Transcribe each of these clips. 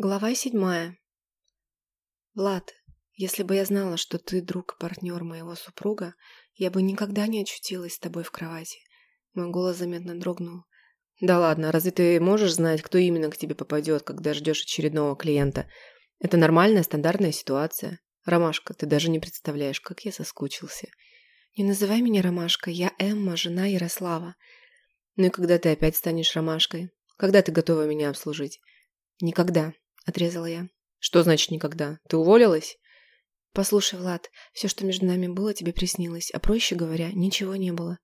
Глава седьмая. Влад, если бы я знала, что ты друг и партнер моего супруга, я бы никогда не очутилась с тобой в кровати. Мой голос заметно дрогнул. Да ладно, разве ты можешь знать, кто именно к тебе попадет, когда ждешь очередного клиента? Это нормальная, стандартная ситуация. Ромашка, ты даже не представляешь, как я соскучился. Не называй меня Ромашкой, я Эмма, жена Ярослава. Ну и когда ты опять станешь Ромашкой? Когда ты готова меня обслужить? Никогда отрезала я. Что значит никогда? Ты уволилась? Послушай, Влад, все, что между нами было, тебе приснилось, а проще говоря, ничего не было.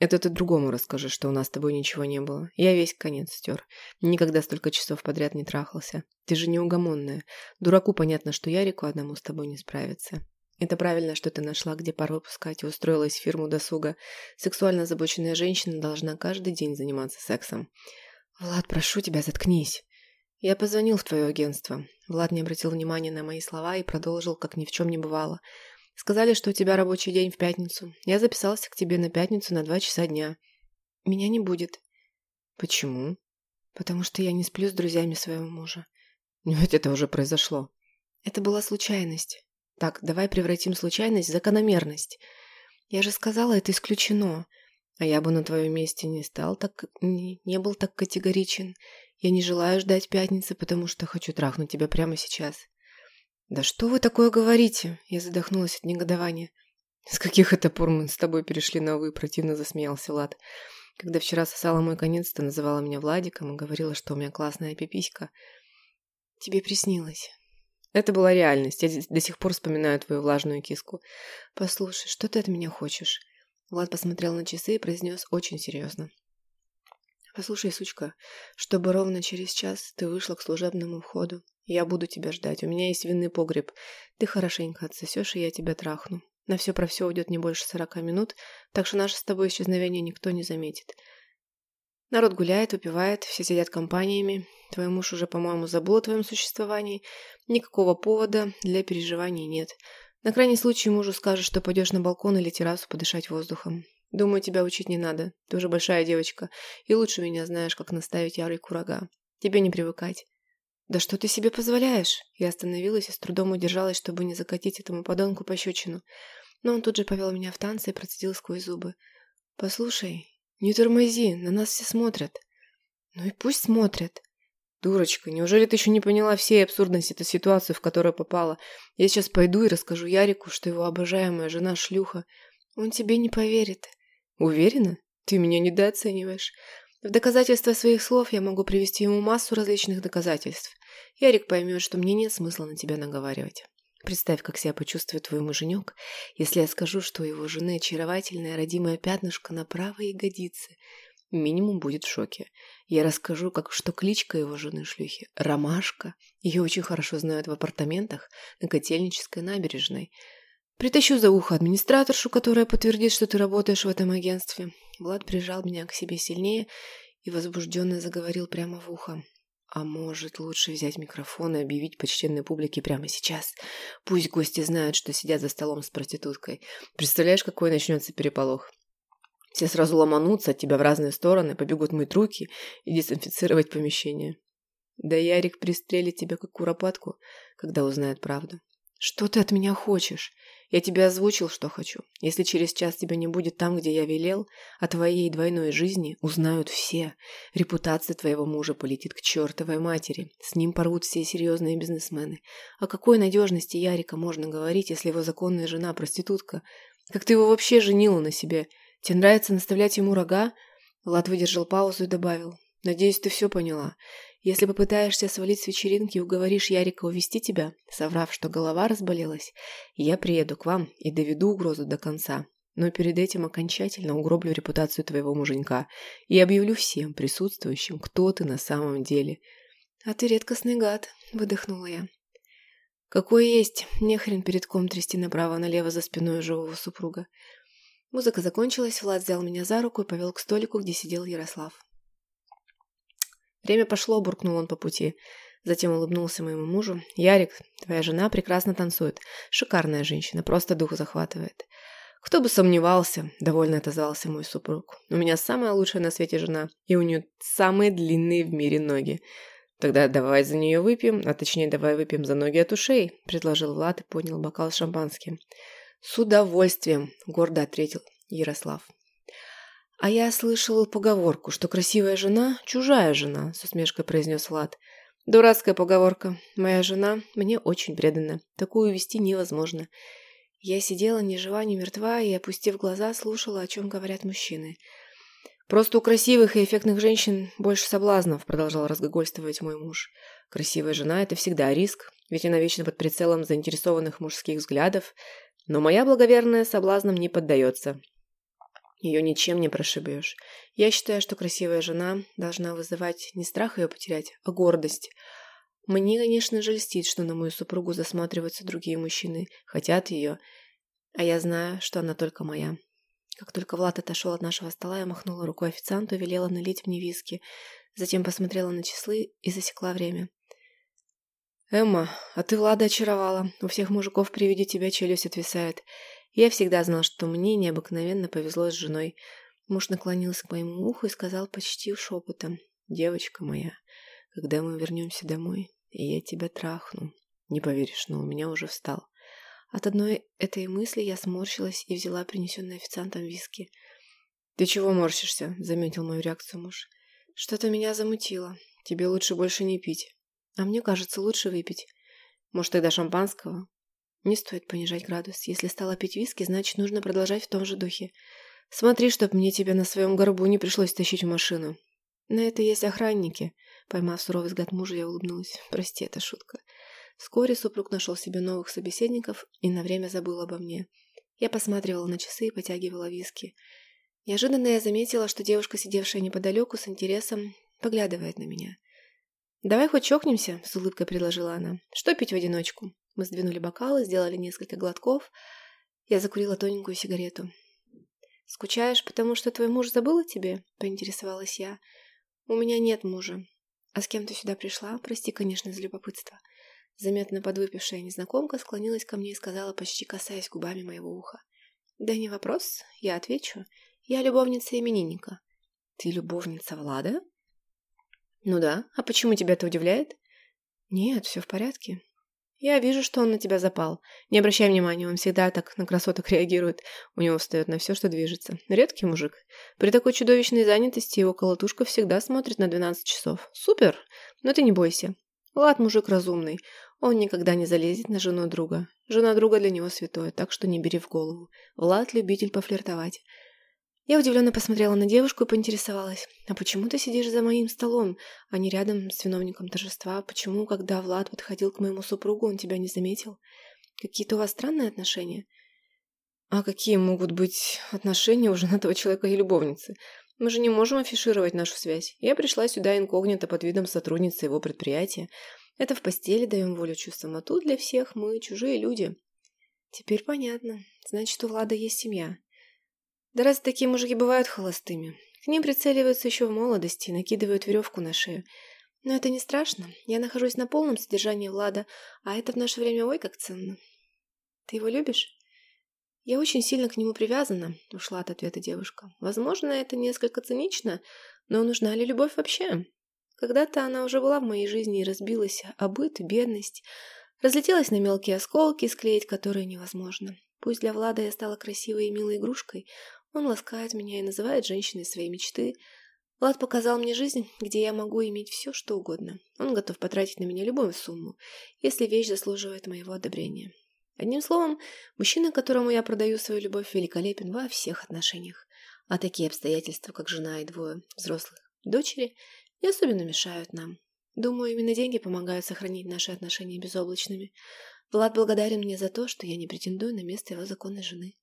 Это ты другому расскажи, что у нас с тобой ничего не было. Я весь конец стер. Никогда столько часов подряд не трахался. Ты же неугомонная. Дураку понятно, что Ярику одному с тобой не справится. Это правильно, что ты нашла, где пар выпускать и устроилась в фирму досуга. Сексуально озабоченная женщина должна каждый день заниматься сексом. Влад, прошу тебя, заткнись. Я позвонил в твое агентство. Влад не обратил внимания на мои слова и продолжил, как ни в чем не бывало. Сказали, что у тебя рабочий день в пятницу. Я записался к тебе на пятницу на два часа дня. Меня не будет. Почему? Потому что я не сплю с друзьями своего мужа. Но ведь это уже произошло. Это была случайность. Так, давай превратим случайность в закономерность. Я же сказала, это исключено. А я бы на твоем месте не стал так... не, не был так категоричен. Я не желаю ждать пятницы, потому что хочу трахнуть тебя прямо сейчас. Да что вы такое говорите? Я задохнулась от негодования. С каких это пор мы с тобой перешли на «вы», противно засмеялся Влад. Когда вчера сосала мой конец, ты называла меня Владиком и говорила, что у меня классная пиписька. Тебе приснилось. Это была реальность. Я до сих пор вспоминаю твою влажную киску. Послушай, что ты от меня хочешь? Влад посмотрел на часы и произнес очень серьезно. «Послушай, сучка, чтобы ровно через час ты вышла к служебному входу. Я буду тебя ждать. У меня есть винный погреб. Ты хорошенько отсосешь, и я тебя трахну. На все про все уйдет не больше сорока минут, так что наше с тобой исчезновение никто не заметит. Народ гуляет, выпивает, все сидят компаниями. Твой муж уже, по-моему, забыл о твоем существовании. Никакого повода для переживаний нет. На крайний случай мужу скажешь, что пойдешь на балкон или террасу подышать воздухом. Думаю, тебя учить не надо. Ты уже большая девочка, и лучше меня знаешь, как наставить ярый курага. Тебе не привыкать. Да что ты себе позволяешь? Я остановилась и с трудом удержалась, чтобы не закатить этому подонку пощечину. Но он тут же повел меня в танцы и процедил сквозь зубы. Послушай, не тормози, на нас все смотрят. Ну и пусть смотрят. Дурочка, неужели ты еще не поняла всей абсурдности этой ситуации, в которую попала? Я сейчас пойду и расскажу Ярику, что его обожаемая жена шлюха. Он тебе не поверит. Уверена? Ты меня недооцениваешь. В доказательство своих слов я могу привести ему массу различных доказательств. Ярик поймет, что мне нет смысла на тебя наговаривать. Представь, как себя почувствует твой муженек, если я скажу, что у его жены очаровательное родимое пятнышко на правой ягодице. Минимум будет в шоке. Я расскажу, как что кличка его жены шлюхи – Ромашка. Ее очень хорошо знают в апартаментах на Котельнической набережной – Притащу за ухо администраторшу, которая подтвердит, что ты работаешь в этом агентстве. Влад прижал меня к себе сильнее и возбужденно заговорил прямо в ухо. А может, лучше взять микрофон и объявить почтенной публике прямо сейчас? Пусть гости знают, что сидят за столом с проституткой. Представляешь, какой начнется переполох? Все сразу ломанутся от тебя в разные стороны, побегут мыть руки и дезинфицировать помещение. Да Ярик пристрелит тебя как куропатку, когда узнает правду. Что ты от меня хочешь? Я тебе озвучил, что хочу. Если через час тебя не будет там, где я велел, о твоей двойной жизни узнают все. Репутация твоего мужа полетит к чертовой матери. С ним порвут все серьезные бизнесмены. О какой надежности Ярика можно говорить, если его законная жена проститутка? Как ты его вообще женила на себе? Тебе нравится наставлять ему рога? Влад выдержал паузу и добавил. Надеюсь, ты все поняла. Если попытаешься свалить с вечеринки и уговоришь Ярика увести тебя, соврав, что голова разболелась, я приеду к вам и доведу угрозу до конца. Но перед этим окончательно угроблю репутацию твоего муженька и объявлю всем присутствующим, кто ты на самом деле. А ты редкостный гад, выдохнула я. Какой есть, нехрен перед ком трясти направо-налево за спиной живого супруга. Музыка закончилась, Влад взял меня за руку и повел к столику, где сидел Ярослав. Время пошло, буркнул он по пути. Затем улыбнулся моему мужу. «Ярик, твоя жена прекрасно танцует. Шикарная женщина, просто дух захватывает». «Кто бы сомневался», — довольно отозвался мой супруг. «У меня самая лучшая на свете жена, и у нее самые длинные в мире ноги. «Тогда давай за нее выпьем, а точнее давай выпьем за ноги от ушей», – предложил Влад и поднял бокал с шампанским. «С удовольствием», – гордо ответил Ярослав. «А я слышал поговорку, что красивая жена – чужая жена», – с усмешкой произнес Влад. «Дурацкая поговорка. Моя жена мне очень предана. Такую вести невозможно». Я сидела ни жива, ни мертва и, опустив глаза, слушала, о чем говорят мужчины – «Просто у красивых и эффектных женщин больше соблазнов», продолжал разгогольствовать мой муж. «Красивая жена – это всегда риск, ведь она вечно под прицелом заинтересованных мужских взглядов, но моя благоверная соблазнам не поддается. Ее ничем не прошибешь. Я считаю, что красивая жена должна вызывать не страх ее потерять, а гордость. Мне, конечно же, льстит, что на мою супругу засматриваются другие мужчины, хотят ее, а я знаю, что она только моя. Как только Влад отошел от нашего стола, я махнула рукой официанту и велела налить мне виски. Затем посмотрела на часы и засекла время. «Эмма, а ты Влада очаровала. У всех мужиков при виде тебя челюсть отвисает. Я всегда знал, что мне необыкновенно повезло с женой». Муж наклонился к моему уху и сказал почти шепотом. «Девочка моя, когда мы вернемся домой, я тебя трахну. Не поверишь, но у меня уже встал. От одной этой мысли я сморщилась и взяла принесенный официантом виски. «Ты чего морщишься?» – заметил мою реакцию муж. «Что-то меня замутило. Тебе лучше больше не пить. А мне кажется, лучше выпить. Может, тогда шампанского?» «Не стоит понижать градус. Если стала пить виски, значит, нужно продолжать в том же духе. Смотри, чтоб мне тебя на своем горбу не пришлось тащить в машину. На это есть охранники». Поймав суровый взгляд мужа, я улыбнулась. «Прости, это шутка». Вскоре супруг нашел себе новых собеседников и на время забыл обо мне. Я посматривала на часы и потягивала виски. Неожиданно я заметила, что девушка, сидевшая неподалеку, с интересом поглядывает на меня. «Давай хоть чокнемся», — с улыбкой предложила она. «Что пить в одиночку?» Мы сдвинули бокалы, сделали несколько глотков. Я закурила тоненькую сигарету. «Скучаешь, потому что твой муж забыл о тебе?» — поинтересовалась я. «У меня нет мужа. А с кем ты сюда пришла? Прости, конечно, за любопытство». Заметно подвыпившая незнакомка склонилась ко мне и сказала, почти касаясь губами моего уха. «Да не вопрос, я отвечу. Я любовница именинника». «Ты любовница Влада?» «Ну да. А почему тебя это удивляет?» «Нет, все в порядке. Я вижу, что он на тебя запал. Не обращай внимания, он всегда так на красоток реагирует. У него встает на все, что движется. Редкий мужик. При такой чудовищной занятости его колотушка всегда смотрит на 12 часов. Супер! Но ты не бойся. Влад мужик разумный. Он никогда не залезет на жену друга. Жена друга для него святое, так что не бери в голову. Влад – любитель пофлиртовать. Я удивленно посмотрела на девушку и поинтересовалась. «А почему ты сидишь за моим столом, а не рядом с виновником торжества? Почему, когда Влад подходил к моему супругу, он тебя не заметил? Какие-то у вас странные отношения?» «А какие могут быть отношения у женатого человека и любовницы? Мы же не можем афишировать нашу связь. Я пришла сюда инкогнито под видом сотрудницы его предприятия, это в постели даем волю чувствам, а тут для всех мы чужие люди. Теперь понятно. Значит, у Влада есть семья. Да раз такие мужики бывают холостыми. К ним прицеливаются еще в молодости и накидывают веревку на шею. Но это не страшно. Я нахожусь на полном содержании Влада, а это в наше время ой как ценно. Ты его любишь? Я очень сильно к нему привязана, ушла от ответа девушка. Возможно, это несколько цинично, но нужна ли любовь вообще? Когда-то она уже была в моей жизни и разбилась, а быт, бедность, разлетелась на мелкие осколки, склеить которые невозможно. Пусть для Влада я стала красивой и милой игрушкой, он ласкает меня и называет женщиной своей мечты. Влад показал мне жизнь, где я могу иметь все, что угодно. Он готов потратить на меня любую сумму, если вещь заслуживает моего одобрения. Одним словом, мужчина, которому я продаю свою любовь, великолепен во всех отношениях. А такие обстоятельства, как жена и двое взрослых дочери, не особенно мешают нам. Думаю, именно деньги помогают сохранить наши отношения безоблачными. Влад благодарен мне за то, что я не претендую на место его законной жены.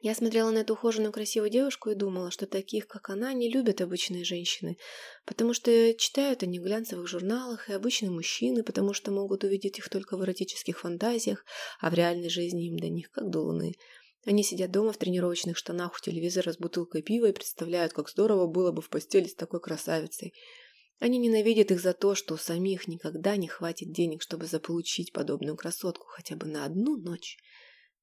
Я смотрела на эту ухоженную красивую девушку и думала, что таких, как она, не любят обычные женщины, потому что читают они в глянцевых журналах, и обычные мужчины, потому что могут увидеть их только в эротических фантазиях, а в реальной жизни им до них как до луны – они сидят дома в тренировочных штанах у телевизора с бутылкой пива и представляют, как здорово было бы в постели с такой красавицей. Они ненавидят их за то, что у самих никогда не хватит денег, чтобы заполучить подобную красотку хотя бы на одну ночь.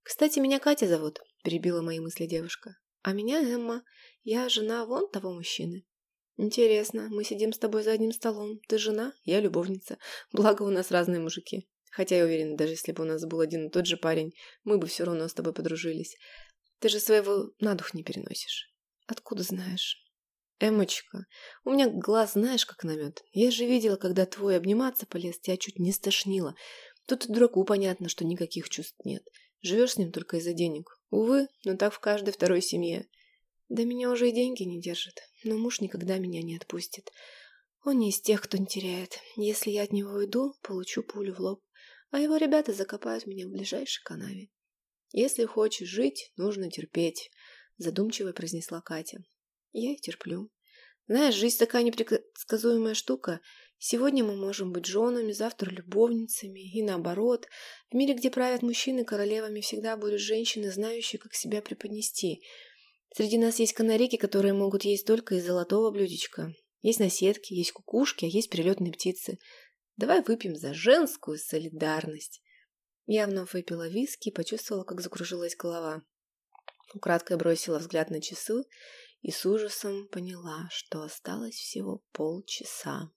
«Кстати, меня Катя зовут», – перебила мои мысли девушка. «А меня Эмма. Я жена вон того мужчины». Интересно, мы сидим с тобой за одним столом. Ты жена, я любовница. Благо у нас разные мужики. Хотя я уверена, даже если бы у нас был один и тот же парень, мы бы все равно с тобой подружились. Ты же своего на дух не переносишь. Откуда знаешь? Эмочка, у меня глаз знаешь как намет. Я же видела, когда твой обниматься полез, тебя чуть не стошнило. Тут и дураку понятно, что никаких чувств нет. Живешь с ним только из-за денег. Увы, но так в каждой второй семье. Да меня уже и деньги не держат, но муж никогда меня не отпустит. Он не из тех, кто не теряет. Если я от него уйду, получу пулю в лоб, а его ребята закопают меня в ближайшей канаве. Если хочешь жить, нужно терпеть, задумчиво произнесла Катя. Я и терплю. Знаешь, жизнь такая непредсказуемая штука. Сегодня мы можем быть женами, завтра любовницами, и наоборот. В мире, где правят мужчины, королевами всегда будут женщины, знающие, как себя преподнести – Среди нас есть канарейки, которые могут есть только из золотого блюдечка. Есть наседки, есть кукушки, а есть перелетные птицы. Давай выпьем за женскую солидарность. Я вновь выпила виски и почувствовала, как закружилась голова. Украдкой бросила взгляд на часы и с ужасом поняла, что осталось всего полчаса.